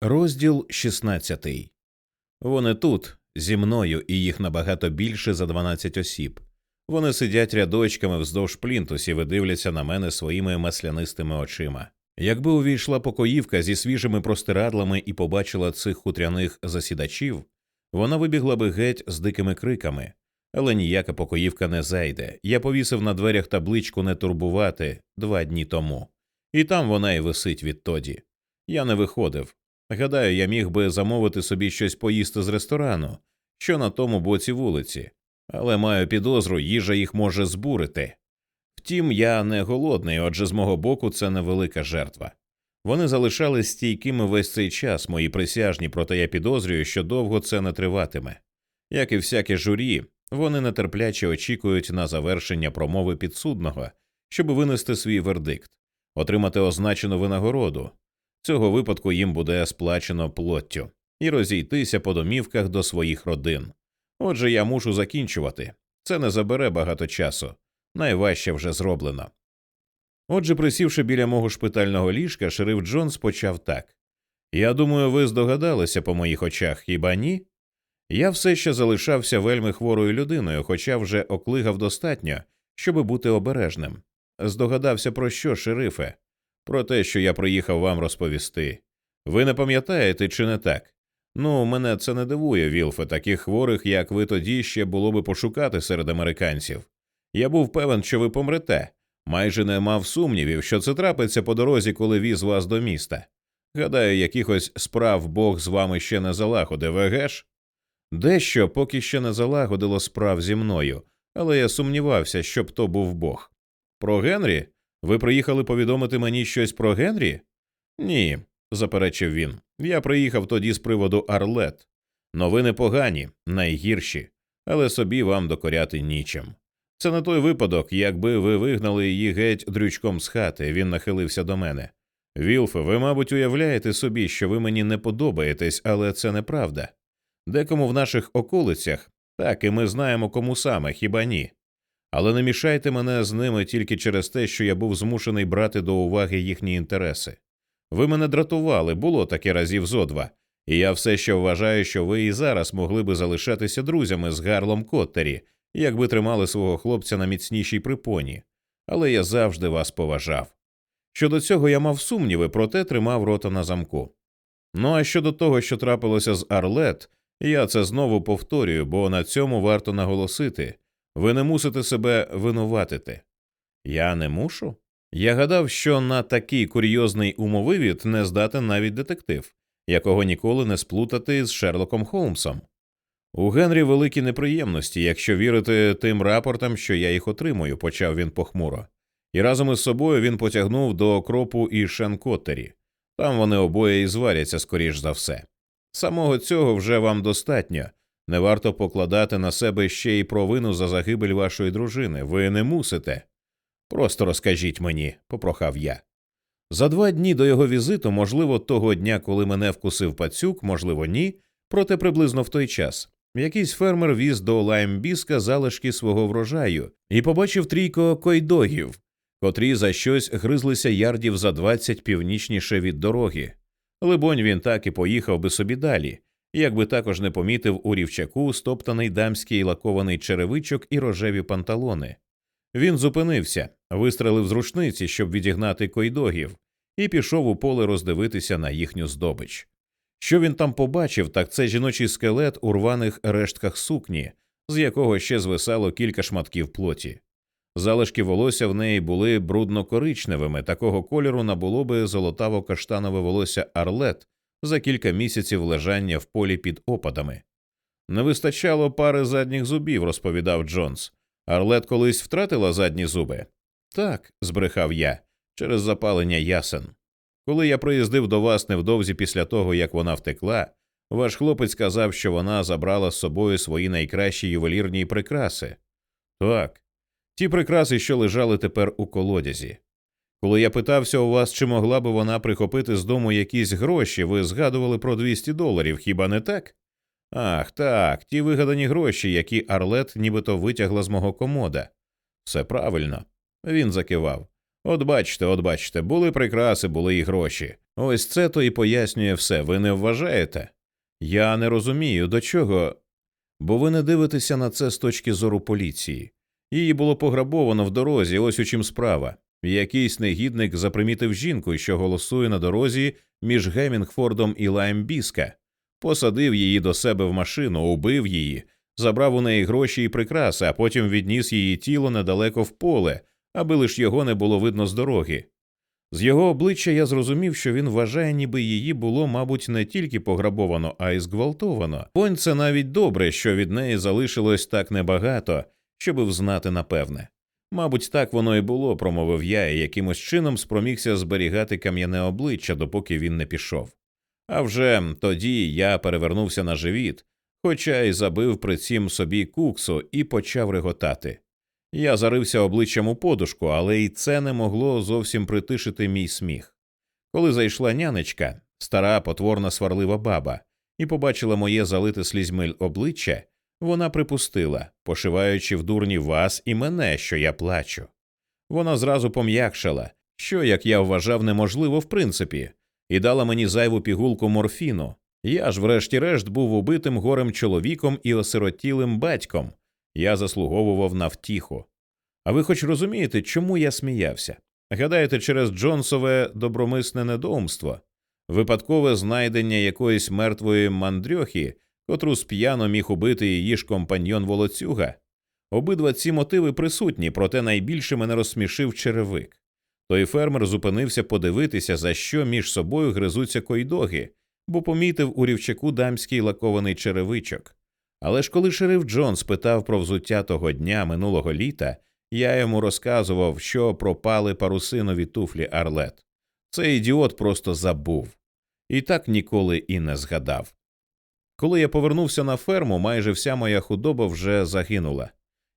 Розділ 16. Вони тут, зі мною, і їх набагато більше за 12 осіб. Вони сидять рядочками вздовж плінтусів і дивляться на мене своїми маслянистими очима. Якби увійшла покоївка зі свіжими простирадлами і побачила цих хутряних засідачів, вона вибігла би геть з дикими криками, але ніяка покоївка не зайде. Я повісив на дверях табличку не турбувати два дні тому, і там вона і висить відтоді. Я не виходив. Гадаю, я міг би замовити собі щось поїсти з ресторану, що на тому боці вулиці, але маю підозру, їжа їх може збурити. Втім, я не голодний, отже, з мого боку, це невелика жертва. Вони залишались стійкими весь цей час, мої присяжні, проте я підозрюю, що довго це не триватиме. Як і всяке журі, вони нетерпляче очікують на завершення промови підсудного, щоб винести свій вердикт, отримати означену винагороду. Цього випадку їм буде сплачено плоттю і розійтися по домівках до своїх родин. Отже, я мушу закінчувати. Це не забере багато часу. Найважче вже зроблено. Отже, присівши біля мого шпитального ліжка, шериф Джонс почав так Я думаю, ви здогадалися по моїх очах, хіба ні? Я все ще залишався вельми хворою людиною, хоча вже оклигав достатньо, щоб бути обережним. Здогадався про що, шерифе? Про те, що я приїхав вам розповісти. Ви не пам'ятаєте, чи не так? Ну, мене це не дивує, Вілфе, таких хворих, як ви тоді, ще було би пошукати серед американців. Я був певен, що ви помрете. Майже не мав сумнівів, що це трапиться по дорозі, коли віз вас до міста. Гадаю, якихось справ Бог з вами ще не залагодив, егеш? Дещо поки ще не залагодило справ зі мною, але я сумнівався, щоб то був Бог. Про Генрі? Ви приїхали повідомити мені щось про Генрі? Ні, заперечив він. Я приїхав тоді з приводу Арлет. Новини погані, найгірші, але собі вам докоряти нічим. Це не той випадок, якби ви вигнали її геть дрючком з хати, він нахилився до мене. Вілфе, ви, мабуть, уявляєте собі, що ви мені не подобаєтесь, але це неправда. Декому в наших околицях, так і ми знаємо, кому саме, хіба ні. Але не мішайте мене з ними тільки через те, що я був змушений брати до уваги їхні інтереси. Ви мене дратували, було таке разів зо два, і я все ще вважаю, що ви і зараз могли би залишатися друзями з Гарлом Коттері, якби тримали свого хлопця на міцнішій припоні, але я завжди вас поважав. Щодо цього я мав сумніви, проте тримав рота на замку. Ну а щодо того, що трапилося з Арлет, я це знову повторюю, бо на цьому варто наголосити ви не мусите себе винуватити. Я не мушу? Я гадав, що на такий курйозний умовивід не здатен навіть детектив, якого ніколи не сплутати з Шерлоком Холмсом. У Генрі великі неприємності, якщо вірити тим рапортам, що я їх отримую, почав він похмуро, і разом із собою він потягнув до кропу і Шенкоттері. Там вони обоє і зваряться, скоріш за все. Самого цього вже вам достатньо. Не варто покладати на себе ще й провину за загибель вашої дружини. Ви не мусите. Просто розкажіть мені, попрохав я. За два дні до його візиту, можливо, того дня, коли мене вкусив пацюк, можливо, ні, проте приблизно в той час. Якийсь фермер віз до Лаймбіска залишки свого врожаю і побачив трійко койдогів, котрі за щось гризлися ярдів за двадцять північніше від дороги. Либонь, він так і поїхав би собі далі, якби також не помітив у рівчаку стоптаний дамський лакований черевичок і рожеві панталони. Він зупинився, вистрелив з рушниці, щоб відігнати койдогів, і пішов у поле роздивитися на їхню здобич. Що він там побачив, так це жіночий скелет у рваних рештках сукні, з якого ще звисало кілька шматків плоті. Залишки волосся в неї були брудно-коричневими, такого кольору набуло би золотаво каштанове волосся Арлет за кілька місяців лежання в полі під опадами. Не вистачало пари задніх зубів, розповідав Джонс. Арлет колись втратила задні зуби? Так, збрехав я, через запалення ясен. Коли я приїздив до вас невдовзі після того, як вона втекла, ваш хлопець сказав, що вона забрала з собою свої найкращі ювелірні прикраси. Так, ті прикраси, що лежали тепер у колодязі. Коли я питався у вас, чи могла би вона прихопити з дому якісь гроші, ви згадували про 200 доларів, хіба не так? Ах, так, ті вигадані гроші, які Арлет нібито витягла з мого комода. Все правильно. Він закивав. От бачите, от бачите, були прикраси, були і гроші. Ось це то і пояснює все. Ви не вважаєте? Я не розумію, до чого. Бо ви не дивитеся на це з точки зору поліції. Її було пограбовано в дорозі, ось у чим справа. Якийсь негідник запримітив жінку, що голосує на дорозі між Гемінгфордом і Лаймбіска, посадив її до себе в машину, убив її, забрав у неї гроші і прикраси, а потім відніс її тіло недалеко в поле, аби лиш його не було видно з дороги. З його обличчя я зрозумів, що він вважає, ніби її було, мабуть, не тільки пограбовано, а й зґвалтовано. Понь це навіть добре, що від неї залишилось так небагато, щоби взнати напевне. Мабуть, так воно і було, промовив я, і якимось чином спромігся зберігати кам'яне обличчя, допоки він не пішов. А вже тоді я перевернувся на живіт, хоча й забив при цім собі куксу і почав реготати. Я зарився обличчям у подушку, але й це не могло зовсім притишити мій сміх. Коли зайшла нянечка, стара потворна сварлива баба, і побачила моє залите слізьми обличчя, вона припустила, пошиваючи в дурні вас і мене, що я плачу. Вона зразу пом'якшала, що, як я вважав, неможливо в принципі, і дала мені зайву пігулку морфіну. Я ж, врешті-решт, був убитим горем чоловіком і осиротілим батьком. Я заслуговував на втіху. А ви хоч розумієте, чому я сміявся? Гадаєте, через Джонсове добромисне недоумство, випадкове знайдення якоїсь мертвої мандрьохи, котру сп'яно міг убити її ж компаньйон волоцюга? Обидва ці мотиви присутні, проте найбільше мене розсмішив черевик. Той фермер зупинився подивитися, за що між собою гризуться койдоги, бо помітив у рівчаку дамський лакований черевичок. Але ж коли шериф Джон спитав про взуття того дня минулого літа, я йому розказував, що пропали парусинові туфлі Арлет. Цей ідіот просто забув і так ніколи і не згадав. Коли я повернувся на ферму, майже вся моя худоба вже загинула.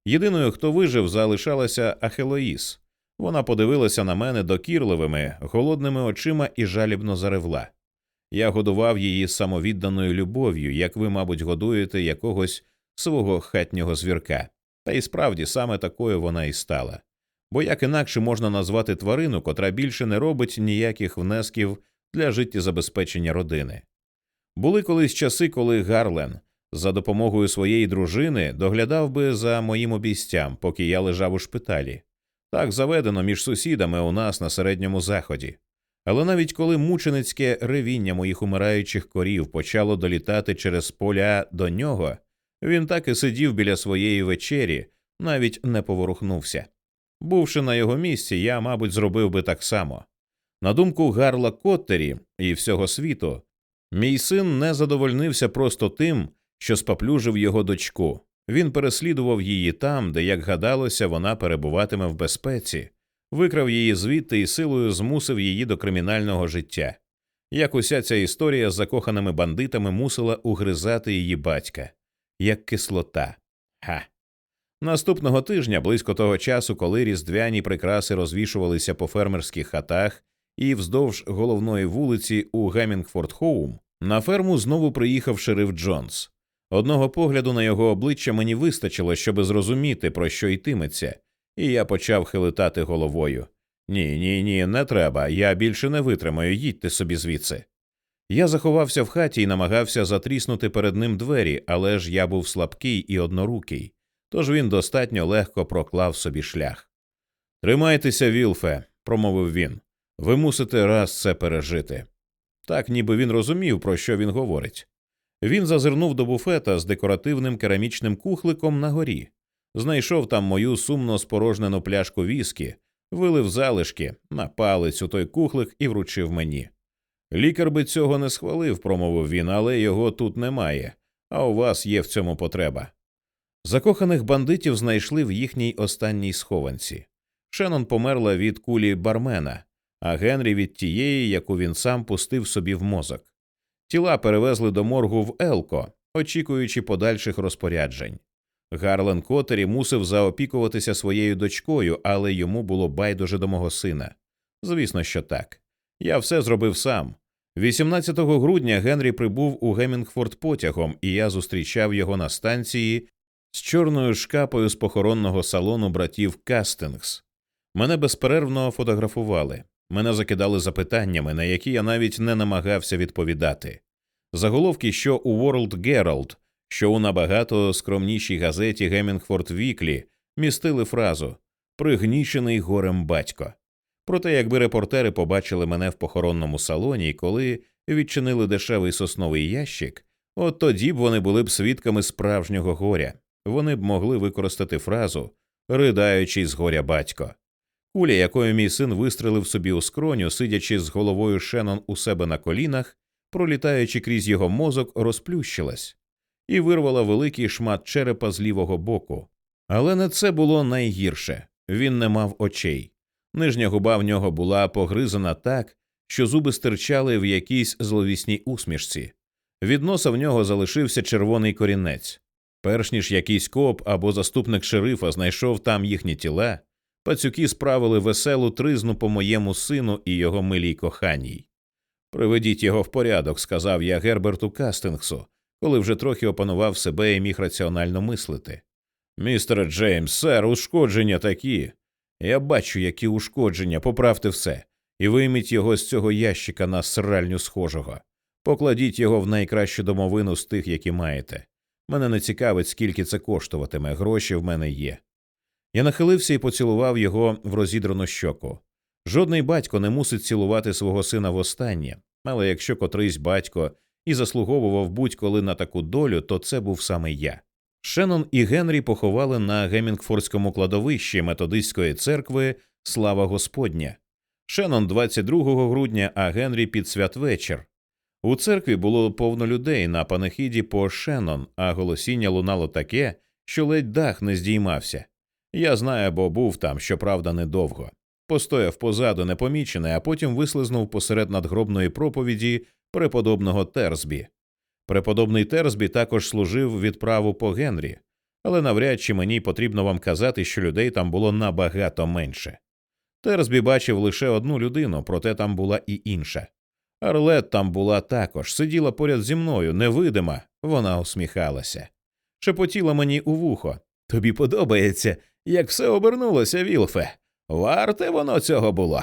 Єдиною, хто вижив, залишалася Ахелоїс. Вона подивилася на мене докірливими, голодними очима і жалібно заревла. Я годував її самовідданою любов'ю, як ви, мабуть, годуєте якогось свого хатнього звірка. Та й справді саме такою вона і стала. Бо як інакше можна назвати тварину, котра більше не робить ніяких внесків для життєзабезпечення родини. Були колись часи, коли Гарлен за допомогою своєї дружини доглядав би за моїм обійстям, поки я лежав у шпиталі. Так заведено між сусідами у нас на середньому заході. Але навіть коли мученицьке ревіння моїх умираючих корів почало долітати через поля до нього, він так і сидів біля своєї вечері, навіть не поворухнувся. Бувши на його місці, я, мабуть, зробив би так само. На думку Гарла Коттері і всього світу, мій син не задовольнився просто тим, що споплюжив його дочку. Він переслідував її там, де, як гадалося, вона перебуватиме в безпеці, викрав її звідти і силою змусив її до кримінального життя. Як уся ця історія з закоханими бандитами мусила угризати її батька, як кислота. Ха. Наступного тижня, близько того часу, коли різдвяні прикраси розвішувалися по фермерських хатах і вздовж головної вулиці у Гемінгфорд Хоум, на ферму знову приїхав шериф Джонс. Одного погляду на його обличчя мені вистачило, щоб зрозуміти, про що йтиметься, і я почав хилитати головою. Ні, ні, ні, не треба. Я більше не витримаю, їдьте собі звідси. Я заховався в хаті і намагався затріснути перед ним двері, але ж я був слабкий і однорукий, тож він достатньо легко проклав собі шлях. Тримайтеся, Вілфе, промовив він. Ви мусите раз це пережити. Так, ніби він розумів, про що він говорить. Він зазирнув до буфета з декоративним керамічним кухликом на горі, знайшов там мою сумно спорожнену пляшку віскі, вилив залишки на палець у той кухлик і вручив мені. Лікар би цього не схвалив, промовив він, але його тут немає, а у вас є в цьому потреба. Закоханих бандитів знайшли в їхній останній схованці. Шеннон померла від кулі бармена, а Генрі від тієї, яку він сам пустив собі в мозок. Тіла перевезли до моргу в Елко, очікуючи подальших розпоряджень. Гарлен Котері мусив заопікуватися своєю дочкою, але йому було байдуже до мого сина. Звісно, що так. Я все зробив сам. 18 грудня Генрі прибув у Гемінгфорд потягом, і я зустрічав його на станції з чорною шкапою з похоронного салону братів Кастингс. Мене безперервно фотографували. Мене закидали запитаннями, на які я навіть не намагався відповідати. Заголовки, що у World Herald, що у набагато скромнішій газеті Hemingford Weekly містили фразу Пригнічений горем батько. Проте, якби репортери побачили мене в похоронному салоні, коли відчинили дешевий сосновий ящик, от тоді б вони були б свідками справжнього горя. Вони б могли використати фразу ридаючий з горя батько. Куля, якою мій син вистрелив собі у скроню, сидячи з головою Шеннон у себе на колінах, пролітаючи крізь його мозок, розплющилась і вирвала великий шмат черепа з лівого боку. Але не це було найгірше він не мав очей. Нижня губа в нього була погризана так, що зуби стирчали в якійсь зловісній усмішці. Від носа в нього залишився червоний корінець. Перш ніж якийсь коп або заступник шерифа знайшов там їхні тіла, пацюки справили веселу тризну по моєму сину і його милій коханій. Приведіть його в порядок, сказав я Герберту Кастингсу, коли вже трохи опанував себе і міг раціонально мислити. Містер Джеймс, сер, ушкодження такі. Я бачу, які ушкодження, поправте все, і вийміть його з цього ящика на сральню схожого. Покладіть його в найкращу домовину з тих, які маєте. Мене не цікавить, скільки це коштуватиме, гроші в мене є. Я нахилився і поцілував його в розідрану щоку. Жодний батько не мусить цілувати свого сина востаннє, але якщо котрийсь батько і заслуговував будь-коли на таку долю, то це був саме я. Шеннон і Генрі поховали на Гемінгфордському кладовищі методистської церкви Слава Господня. Шеннон 22 грудня, а Генрі під святвечір. У церкві було повно людей на панахіді по Шеннон, а голосіння лунало таке, що ледь дах не здіймався. Я знаю, бо був там, щоправда, недовго. Постояв позаду непомічений, а потім вислизнув посеред надгробної проповіді преподобного Терсбі. Преподобний Терсбі також служив відправу по Генрі, але навряд чи мені потрібно вам казати, що людей там було набагато менше. Терсбі бачив лише одну людину, проте там була і інша. Арлет там була також, сиділа поряд зі мною, невидима, вона усміхалася. Шепотіла мені у вухо. Тобі подобається, як все обернулося, Вілфе. Варте воно цього було.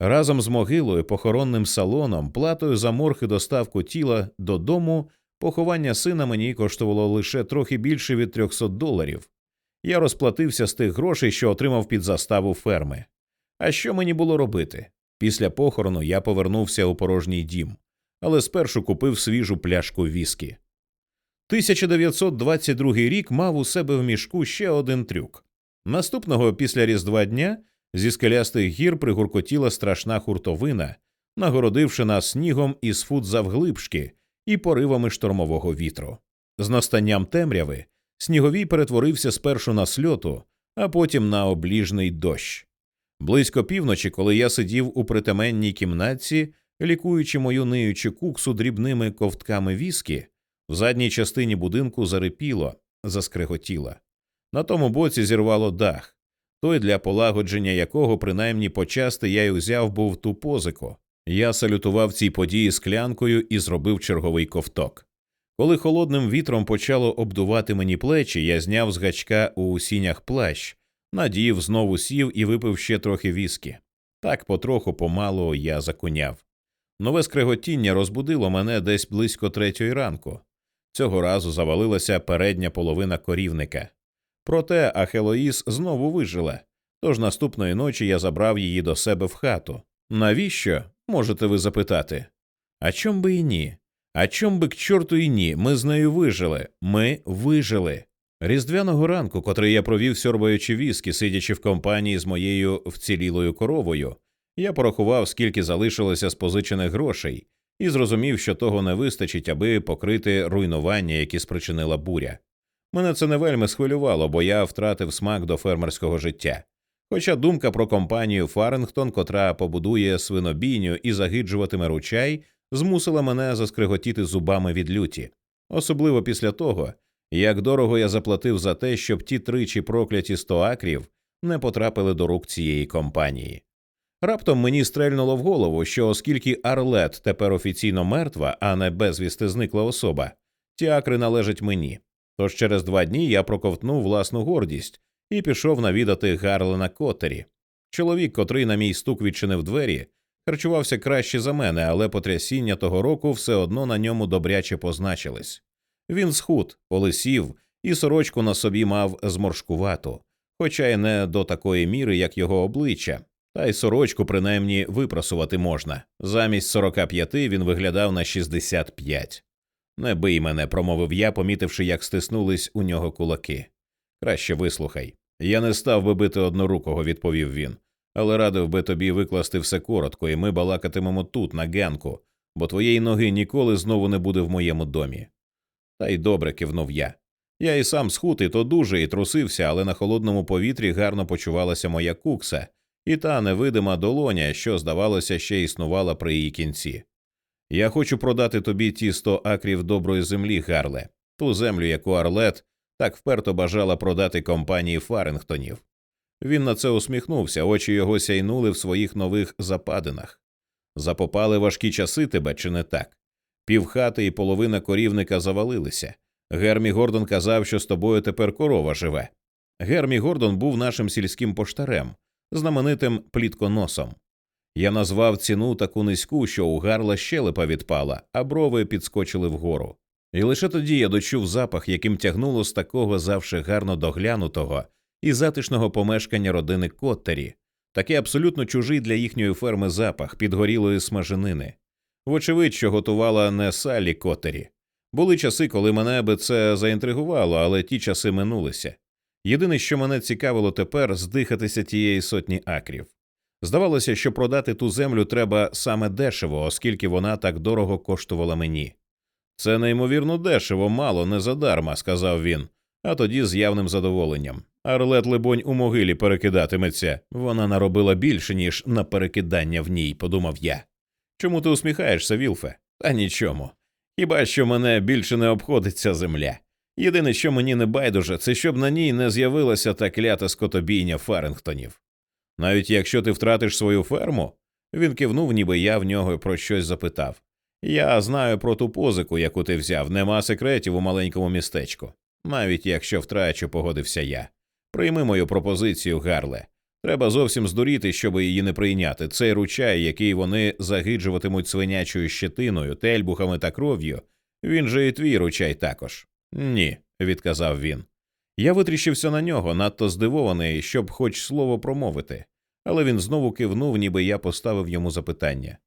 Разом з могилою, похоронним салоном, платою за морг і доставку тіла додому, поховання сина мені коштувало лише трохи більше від 300 доларів. Я розплатився з тих грошей, що отримав під заставу ферми. А що мені було робити? Після похорону я повернувся у порожній дім, але спершу купив свіжу пляшку віскі. 1922 рік мав у себе в мішку ще один трюк. Наступного після Різдва дня зі скелястих гір пригуркотіла страшна хуртовина, нагородивши нас снігом із фут завглибшки і поривами штормового вітру. З настанням темряви сніговій перетворився спершу на сльоту, а потім на обліжний дощ. Близько півночі, коли я сидів у притеменній кімнатці, лікуючи мою ниючу куксу дрібними ковтками віскі, в задній частині будинку зарипіло, заскриготіло. На тому боці зірвало дах, той, для полагодження якого, принаймні почасти я й узяв був ту позику. Я салютував цій події склянкою і зробив черговий ковток. Коли холодним вітром почало обдувати мені плечі, я зняв з гачка у сінях плащ, надіїв, знову сів і випив ще трохи віскі. Так потроху помалу я закуняв. Нове скреготіння розбудило мене десь близько третьої ранку. Цього разу завалилася передня половина корівника. Проте Ахелоїс знову вижила, тож наступної ночі я забрав її до себе в хату. Навіщо? можете ви запитати. А чом би і ні? А чом би к чорту і ні? Ми з нею вижили. Ми вижили. Різдвяного ранку, котрий я провів сьорбаючи віскі, сидячи в компанії з моєю вцілілою коровою, я порахував, скільки залишилося з позичених грошей, і зрозумів, що того не вистачить, аби покрити руйнування, які спричинила буря. Мене це не вельми схвилювало, бо я втратив смак до фермерського життя. Хоча думка про компанію Фарингтон, котра побудує свинобійню і загиджуватиме ручай, змусила мене заскриготіти зубами від люті, особливо після того, як дорого я заплатив за те, щоб ті тричі прокляті сто акрів не потрапили до рук цієї компанії. Раптом мені стрельнуло в голову, що оскільки Арлет тепер офіційно мертва, а не безвісти зникла особа, ті акри належать мені. Тож через два дні я проковтнув власну гордість і пішов навідати Гарлена Коттері. Чоловік, котрий на мій стук відчинив двері, харчувався краще за мене, але потрясіння того року все одно на ньому добряче позначились. Він схуд, полисів і сорочку на собі мав зморшкувату, хоча й не до такої міри, як його обличчя, та й сорочку принаймні випросувати можна. Замість 45 він виглядав на 65. Не бий мене, промовив я, помітивши, як стиснулись у нього кулаки. Краще вислухай. Я не став би бити однорукого, відповів він, але радив би тобі викласти все коротко, і ми балакатимемо тут, на ганку, бо твоєї ноги ніколи знову не буде в моєму домі. Та й добре кивнув я. Я і сам схуд, і то дуже і трусився, але на холодному повітрі гарно почувалася моя кукса, і та невидима долоня, що, здавалося, ще існувала при її кінці. Я хочу продати тобі ті сто акрів доброї землі, Гарле, ту землю, яку Арлет так вперто бажала продати компанії Фарингтонів. Він на це усміхнувся, очі його сяйнули в своїх нових западинах. Запопали важкі часи тебе, чи не так? Півхати і половина корівника завалилися. Гермі Гордон казав, що з тобою тепер корова живе. Гермі Гордон був нашим сільським поштарем, знаменитим плітконосом. Я назвав ціну таку низьку, що у гарла щелепа відпала, а брови підскочили вгору. І лише тоді я дочув запах, яким тягнуло з такого завше гарно доглянутого і затишного помешкання родини Коттері, такий абсолютно чужий для їхньої ферми запах підгорілої смаженини. Вочевидь, що готувала не Саллі Коттері. Були часи, коли мене би це заінтригувало, але ті часи минулися. Єдине, що мене цікавило тепер, здихатися тієї сотні акрів. Здавалося, що продати ту землю треба саме дешево, оскільки вона так дорого коштувала мені. Це неймовірно дешево, мало, не задарма, сказав він, а тоді з явним задоволенням. Арлет, либонь, у могилі перекидатиметься. Вона наробила більше, ніж на перекидання в ній, подумав я. Чому ти усміхаєшся, Вілфе? Та нічому. Хіба що мене більше не обходить ця земля. Єдине, що мені не байдуже, це щоб на ній не з'явилася та клята скотобійня Фарингтонів. Навіть якщо ти втратиш свою ферму, він кивнув, ніби я в нього про щось запитав. Я знаю про ту позику, яку ти взяв, нема секретів у маленькому містечку. Навіть якщо втрачу, погодився я. Прийми мою пропозицію, Гарле. Треба зовсім здуріти, щоб її не прийняти. Цей ручай, який вони загиджуватимуть свинячою щетиною, тельбухами та кров'ю, він же і твій ручай також. Ні, відказав він. Я витріщився на нього, надто здивований, щоб хоч слово промовити, але він знову кивнув, ніби я поставив йому запитання.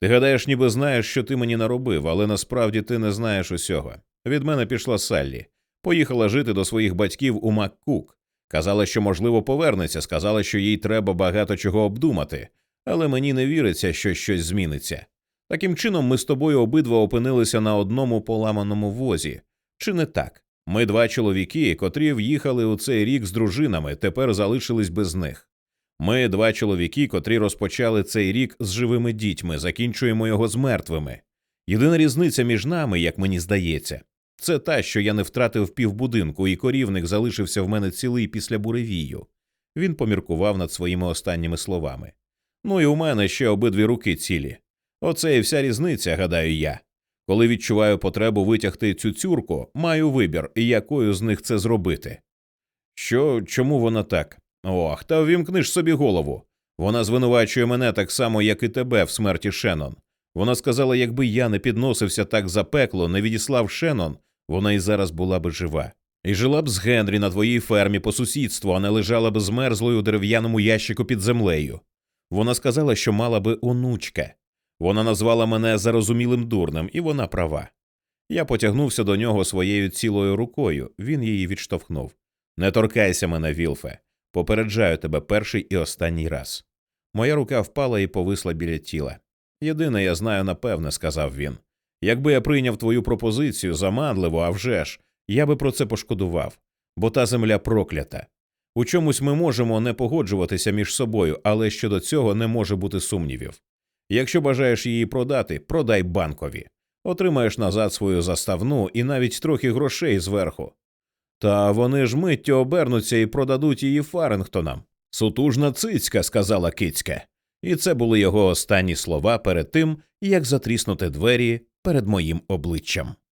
Ти гадаєш, ніби знаєш, що ти мені наробив, але насправді ти не знаєш усього. Від мене пішла Саллі. Поїхала жити до своїх батьків у Маккук. Казала, що, можливо, повернеться, сказала, що їй треба багато чого обдумати, але мені не віриться, що щось зміниться. Таким чином, ми з тобою обидва опинилися на одному поламаному возі. Чи не так? Ми два чоловіки, котрі в'їхали у цей рік з дружинами, тепер залишились без них. Ми два чоловіки, котрі розпочали цей рік з живими дітьми, закінчуємо його з мертвими. Єдина різниця між нами, як мені здається, це та, що я не втратив півбудинку, і корівник залишився в мене цілий після буревію. Він поміркував над своїми останніми словами. Ну і у мене ще обидві руки цілі. Оце і вся різниця, гадаю я. Коли відчуваю потребу витягти цю цюрку, маю вибір, якою з них це зробити. Що, чому вона так? Ох, та ввімкни собі голову. Вона звинувачує мене так само, як і тебе в смерті Шеннон. Вона сказала, якби я не підносився так запекло, не відіслав Шеннон, вона і зараз була би жива. І жила б з Генрі на твоїй фермі по сусідству, а не лежала б змерзлою дерев'яному ящику під землею. Вона сказала, що мала би онучка. Вона назвала мене зарозумілим дурнем, і вона права. Я потягнувся до нього своєю цілою рукою, він її відштовхнув. Не торкайся мене, Вілфе. Попереджаю тебе перший і останній раз. Моя рука впала і повисла біля тіла. Єдине, я знаю напевне, сказав він. Якби я прийняв твою пропозицію заманливо, а вже ж, я би про це пошкодував, бо та земля проклята. У чомусь ми можемо не погоджуватися між собою, але щодо цього не може бути сумнівів. Якщо бажаєш її продати, продай банкові, отримаєш назад свою заставну і навіть трохи грошей зверху. Та вони ж миттю обернуться і продадуть її Фарингтонам. Сутужна цицька, сказала кицька. І це були його останні слова перед тим, як затріснути двері перед моїм обличчям.